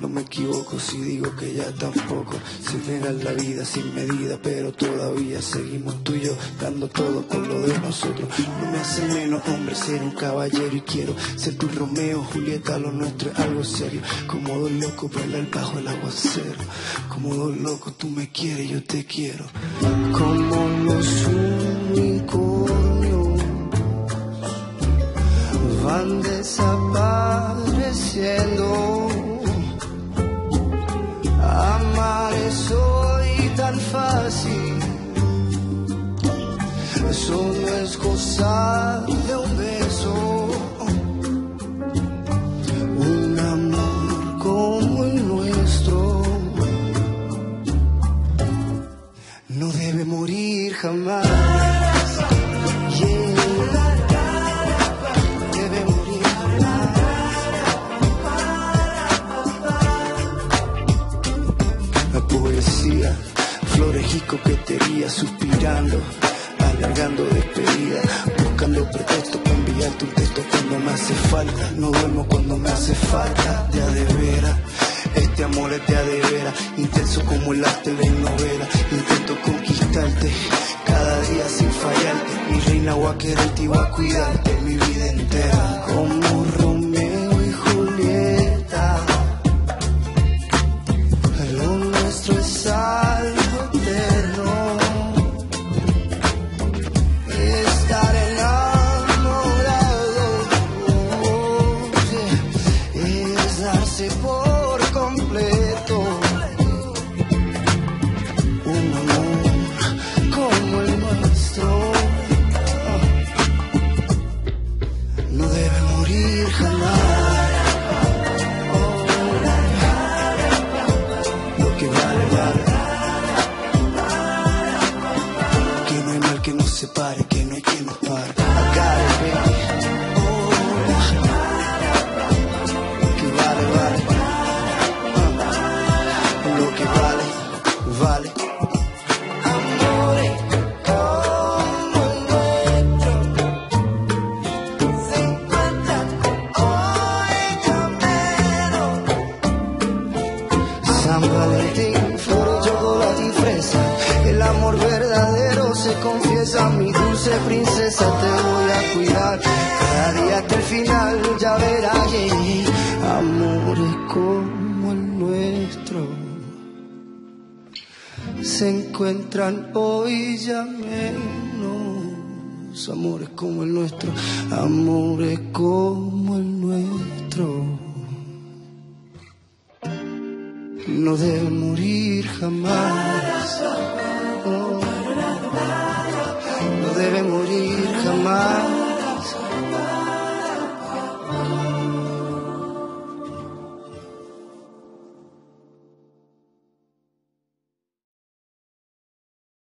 No me equivoco si digo que ya tampoco. Se venga la vida sin medida, pero todavía seguimos tú y yo dando todo por lo de nosotros. No me hace menos hombre ser un caballero y quiero ser tu Romeo, Julieta, lo nuestro es algo serio. Como dos locos bailar bajo el aguacero. Como dos locos tú me quieres, yo te quiero. Como los unicornios van desapareciendo. Hoy tan fácil, eso no es cosa de un beso. Un amor como el nuestro no debe morir jamás. Coquetería, suspirando, alargando despedida, buscando pretexto para enviarte un texto cuando me hace falta. No duermo cuando me hace falta, de a de veras. Este amor es de a de veras, intenso como el arte novela. Intento conquistarte cada día sin fallarte. Mi reina voy a quererte voy a cuidarte separe, confiesa, mi dulce princesa, te voy a cuidar. Cada día hasta el final, ya verás, yeah. amores como el nuestro. Se encuentran hoy ya menos. Amores como el nuestro, amores como el nuestro no debe morir jamás. No debe morir jamás.